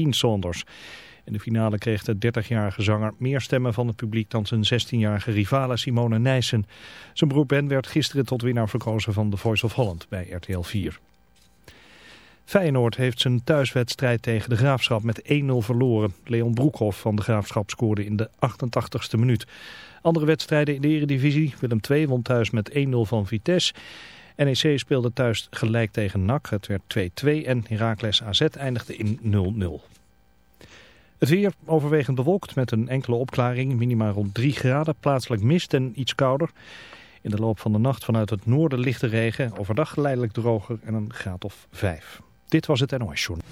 Dean Saunders. In de finale kreeg de 30-jarige zanger meer stemmen van het publiek dan zijn 16-jarige rivale Simone Nijssen. Zijn broer Ben werd gisteren tot winnaar verkozen van The Voice of Holland bij RTL 4. Feyenoord heeft zijn thuiswedstrijd tegen de Graafschap met 1-0 verloren. Leon Broekhoff van de Graafschap scoorde in de 88ste minuut. Andere wedstrijden in de Eredivisie. Willem II won thuis met 1-0 van Vitesse. NEC speelde thuis gelijk tegen NAC. Het werd 2-2 en Heracles AZ eindigde in 0-0. Het weer overwegend bewolkt met een enkele opklaring. Minima rond 3 graden. Plaatselijk mist en iets kouder. In de loop van de nacht vanuit het noorden lichte regen. Overdag geleidelijk droger en een graad of 5. Dit was het NOS Journal.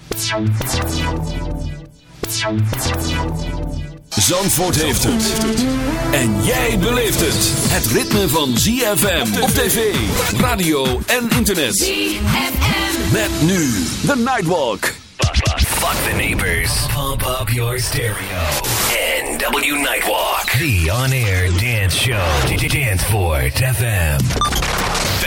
Zandvoort heeft het. En jij beleeft het. Het ritme van ZFM op tv, radio en internet. ZFM. Met nu The Nightwalk. Fuck the neighbors. Pump up your stereo. NW Nightwalk. The on-air dance show. Danceport FM.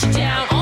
Down.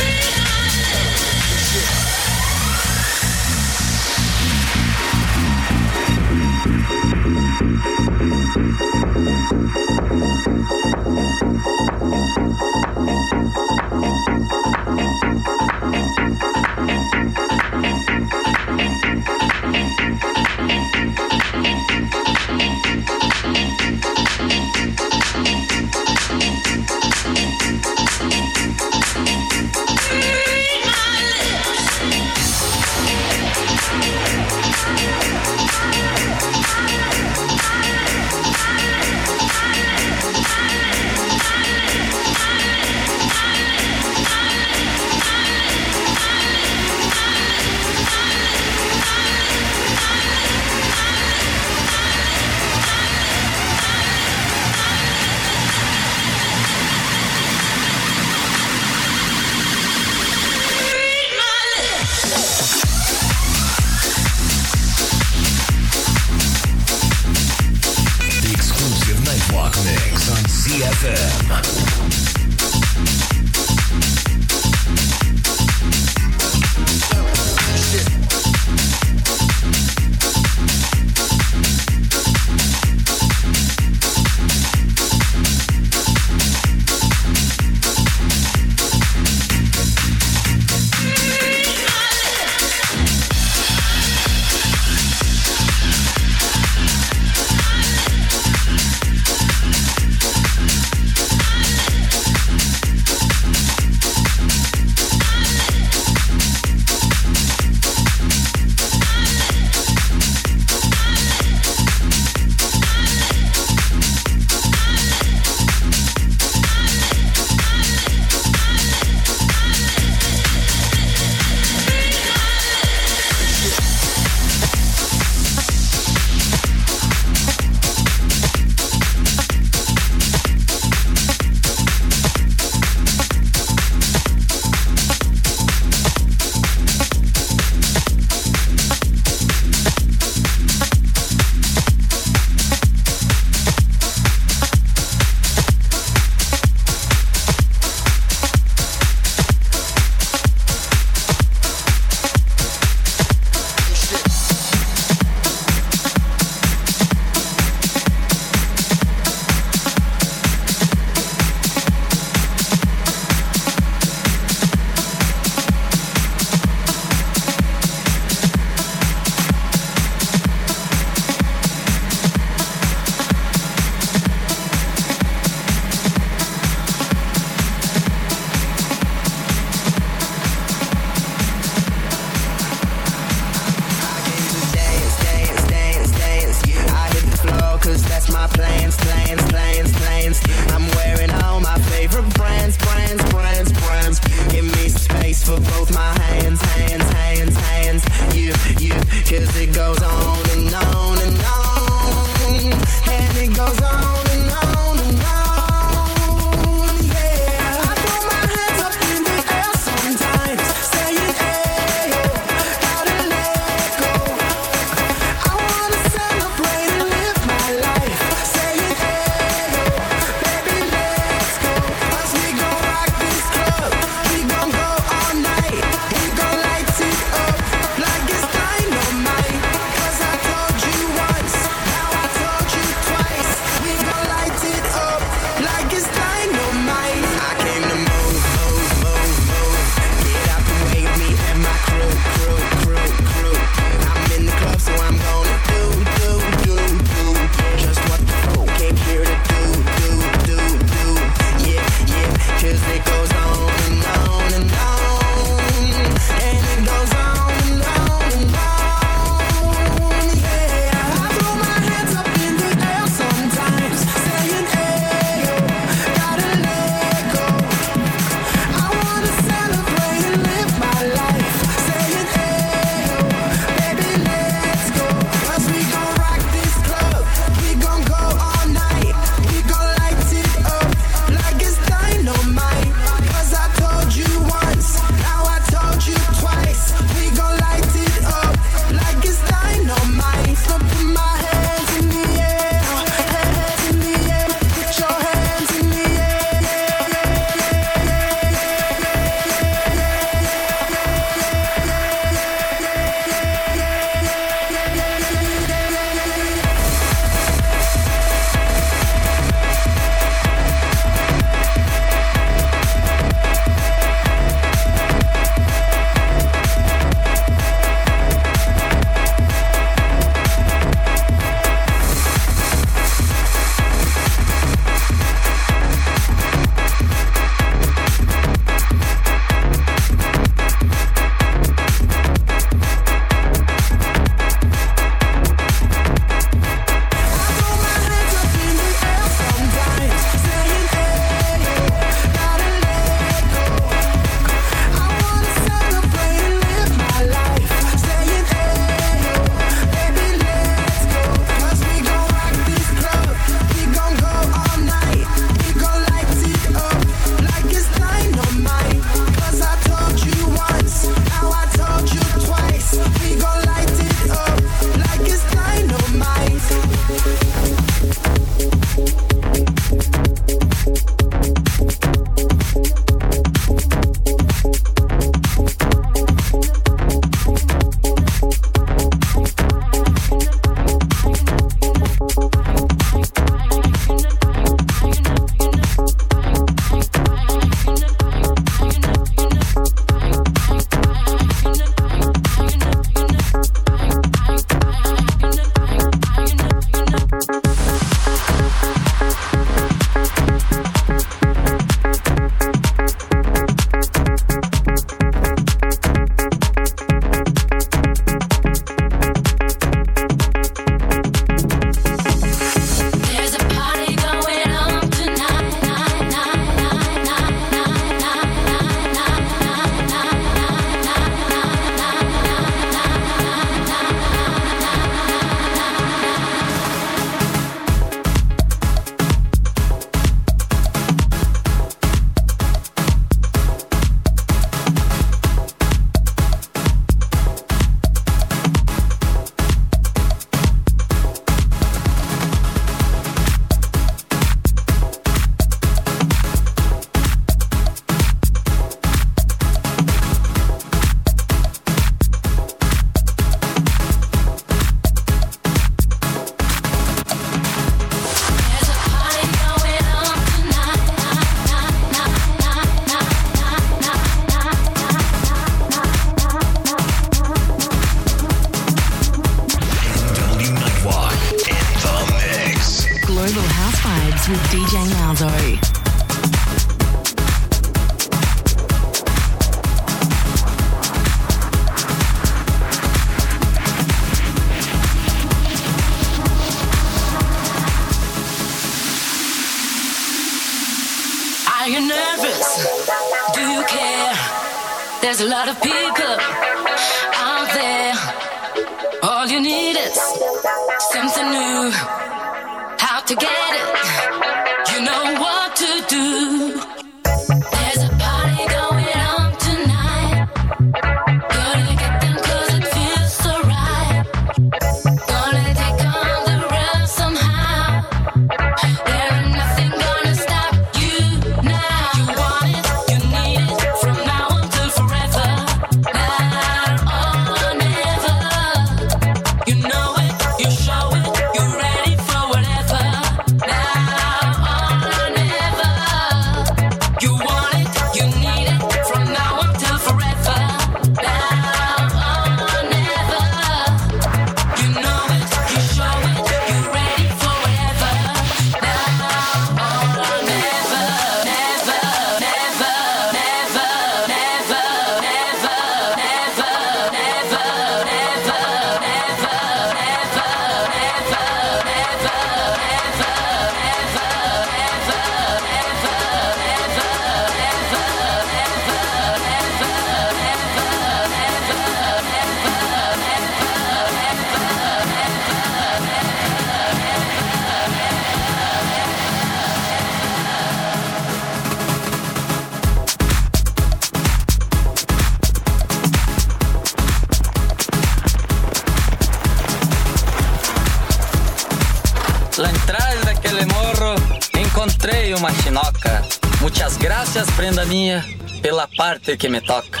minha pela parte que me toca.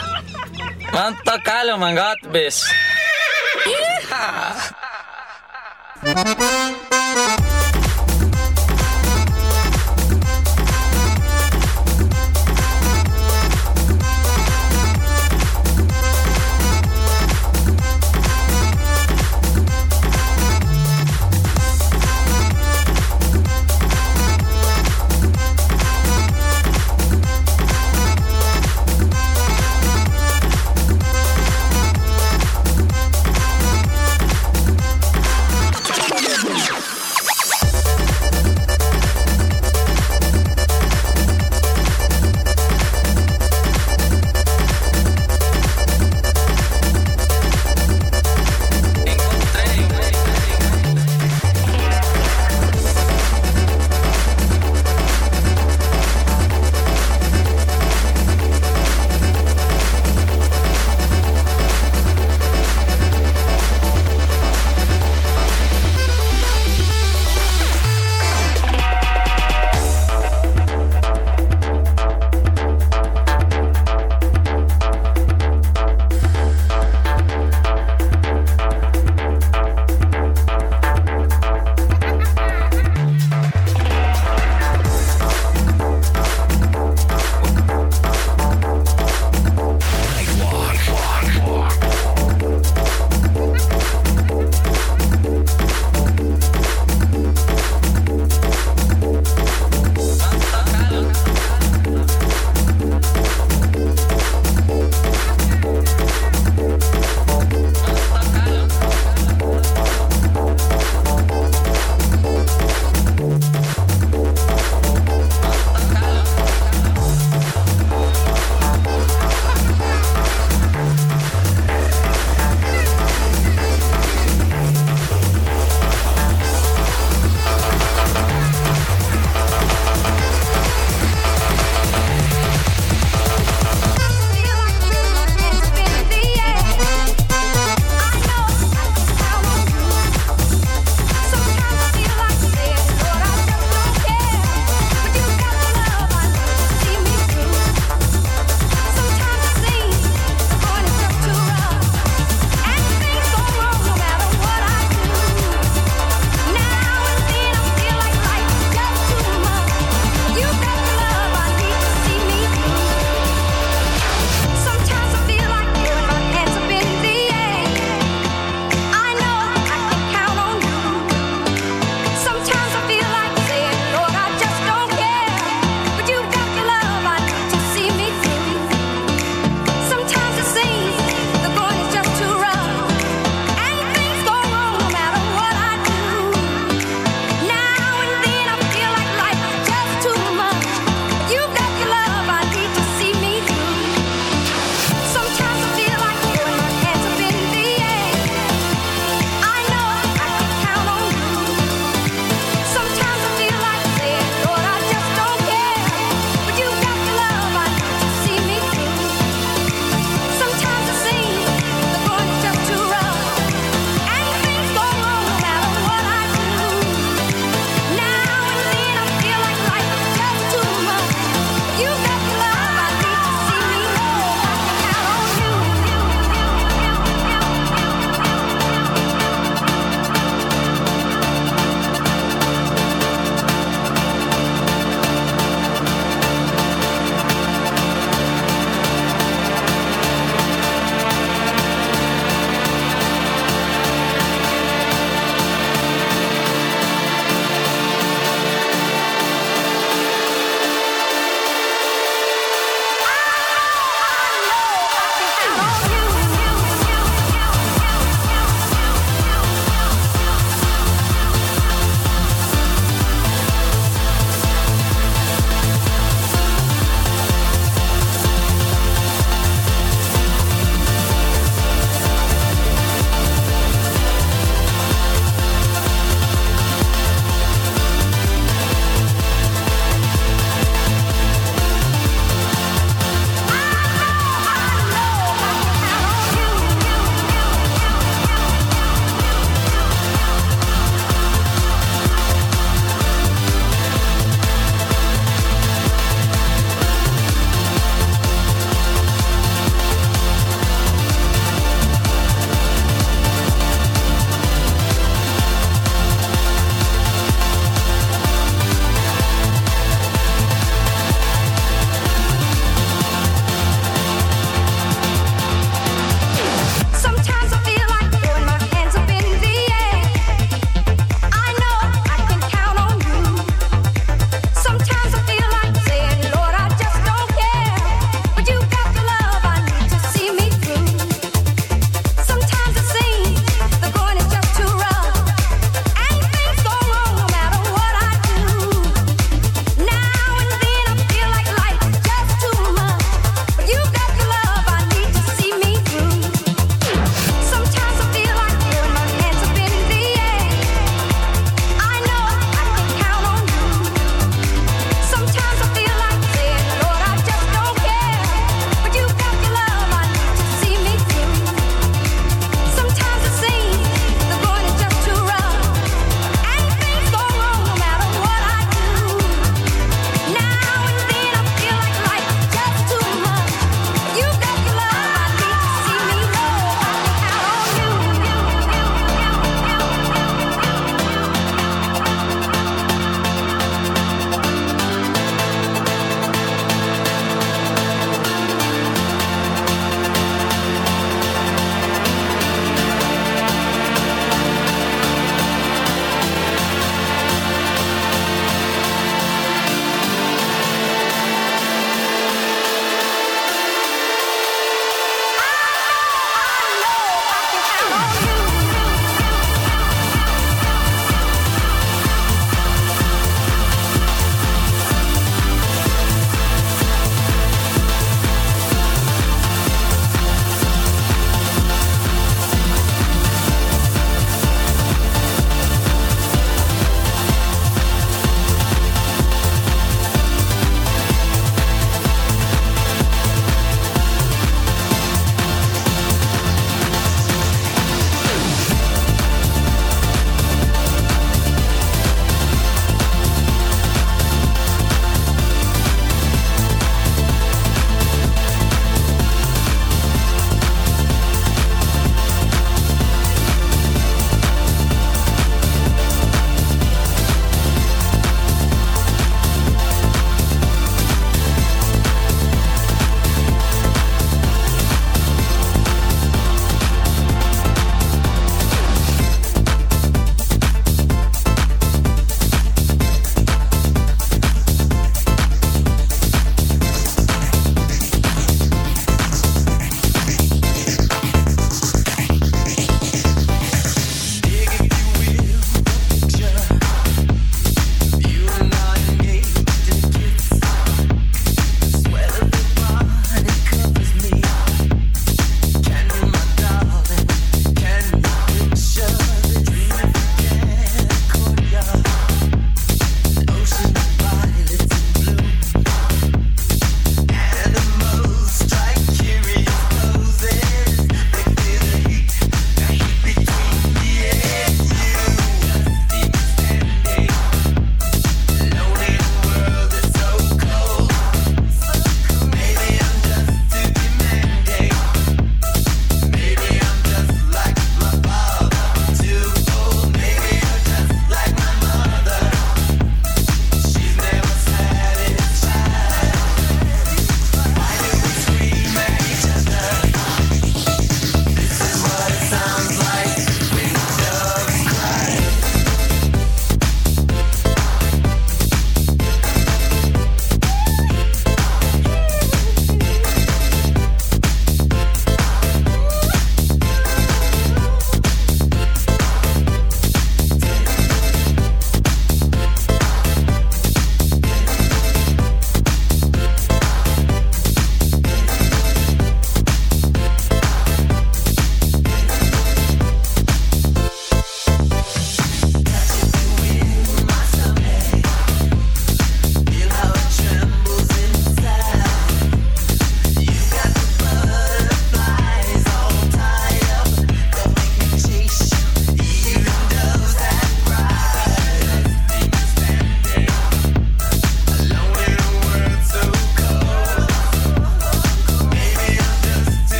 Vamos tocar, o mangote, bicho.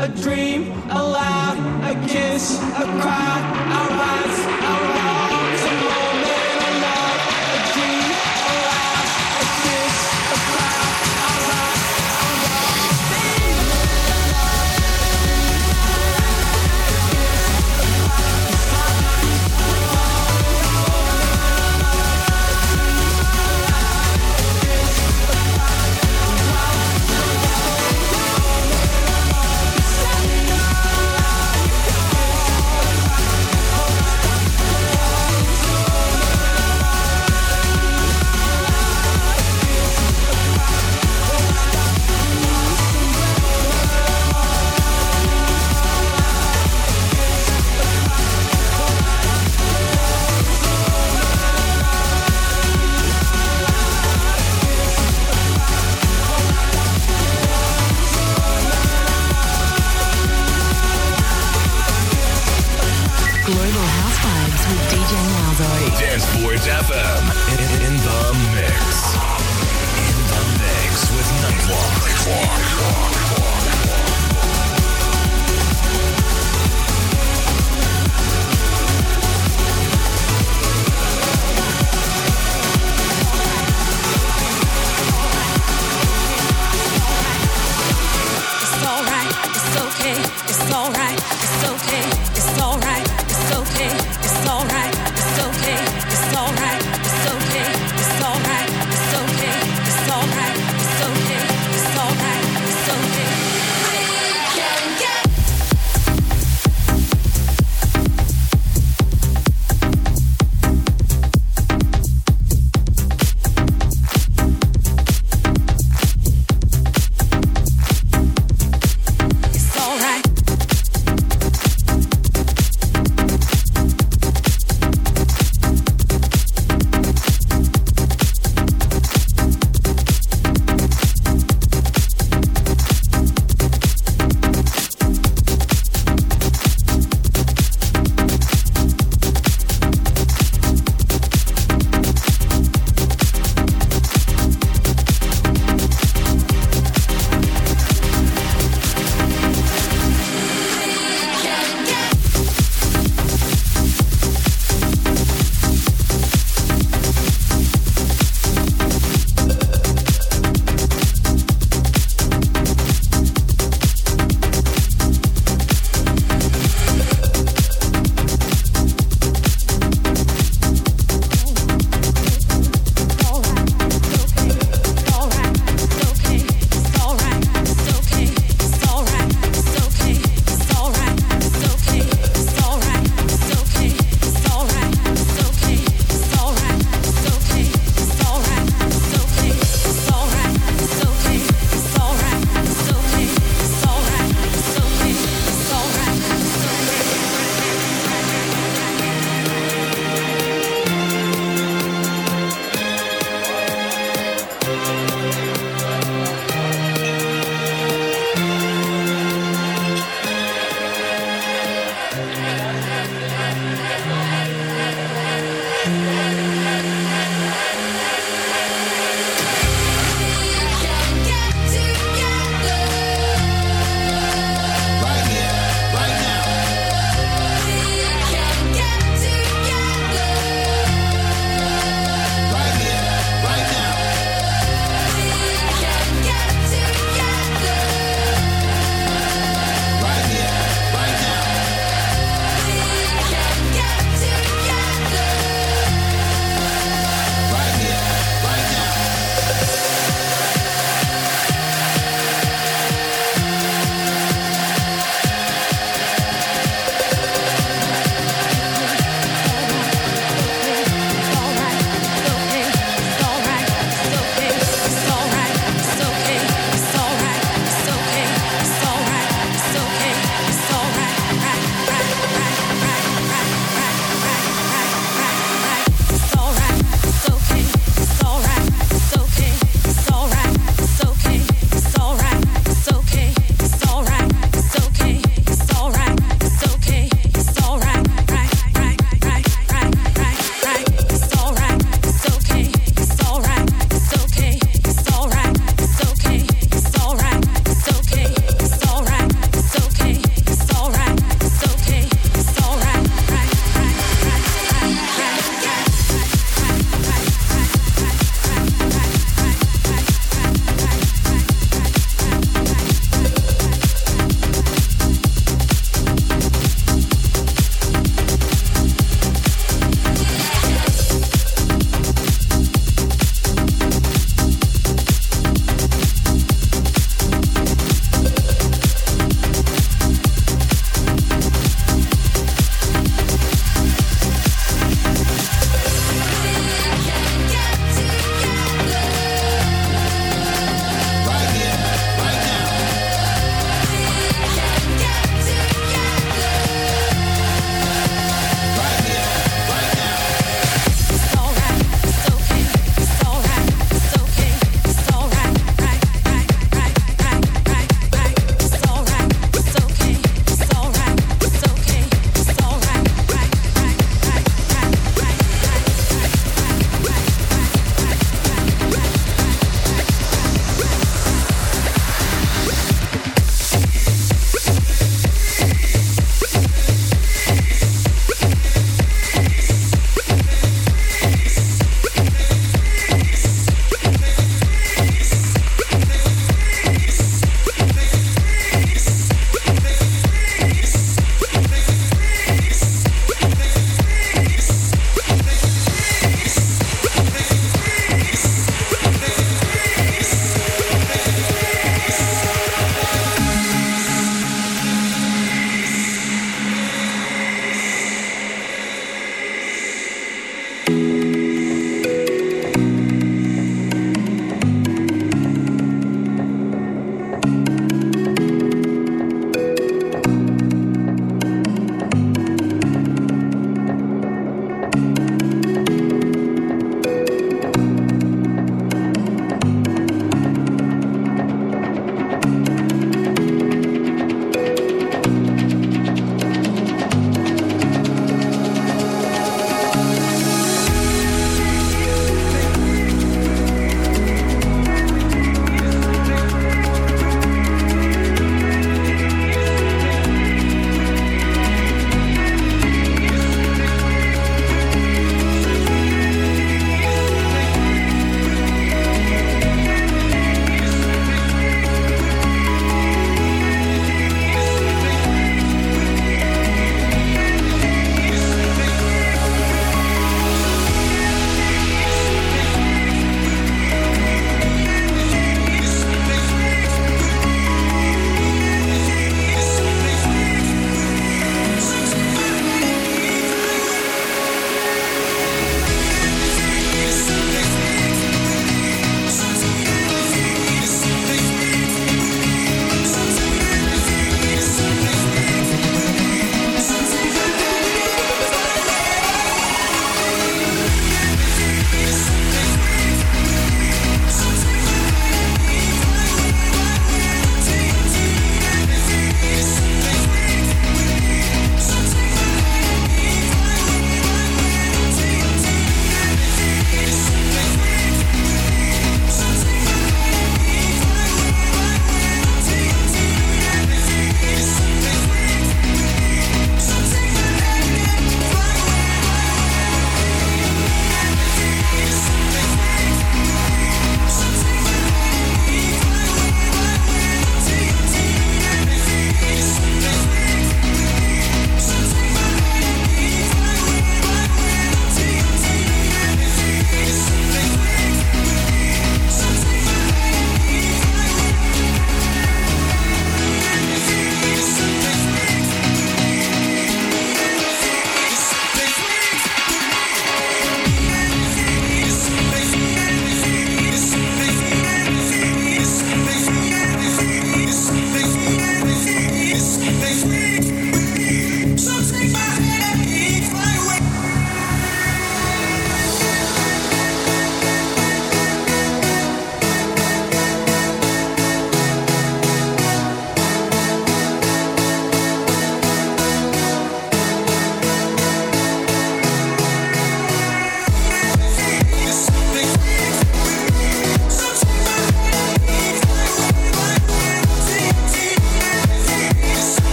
a dream, a laugh, a kiss, a cry, a rise.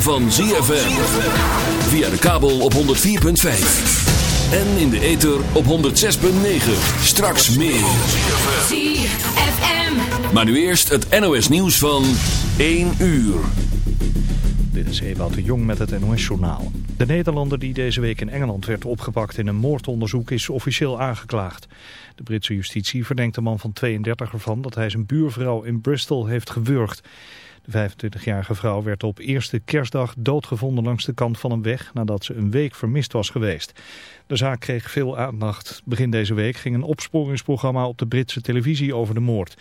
Van ZFM. Via de kabel op 104.5. En in de ether op 106.9. Straks meer. ZFM. Maar nu eerst het NOS nieuws van 1 uur. Dit is Ewout de Jong met het NOS-journaal. De Nederlander die deze week in Engeland werd opgepakt in een moordonderzoek is officieel aangeklaagd. De Britse justitie verdenkt de man van 32 ervan dat hij zijn buurvrouw in Bristol heeft gewurgd. De 25-jarige vrouw werd op eerste kerstdag doodgevonden langs de kant van een weg nadat ze een week vermist was geweest. De zaak kreeg veel aandacht. Begin deze week ging een opsporingsprogramma op de Britse televisie over de moord.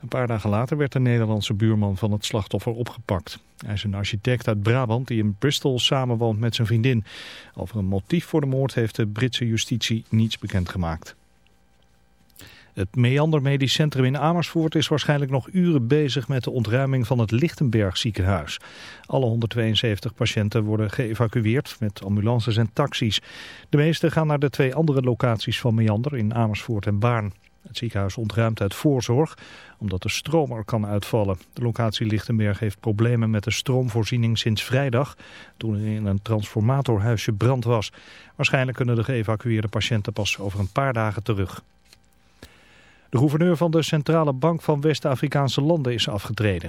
Een paar dagen later werd de Nederlandse buurman van het slachtoffer opgepakt. Hij is een architect uit Brabant die in Bristol samenwoont met zijn vriendin. Over een motief voor de moord heeft de Britse justitie niets bekendgemaakt. Het Meander Medisch Centrum in Amersfoort is waarschijnlijk nog uren bezig met de ontruiming van het Lichtenberg ziekenhuis. Alle 172 patiënten worden geëvacueerd met ambulances en taxis. De meeste gaan naar de twee andere locaties van Meander in Amersfoort en Baarn. Het ziekenhuis ontruimt uit voorzorg, omdat de stroom er kan uitvallen. De locatie Lichtenberg heeft problemen met de stroomvoorziening sinds vrijdag, toen er in een transformatorhuisje brand was. Waarschijnlijk kunnen de geëvacueerde patiënten pas over een paar dagen terug. De gouverneur van de Centrale Bank van West-Afrikaanse landen is afgetreden.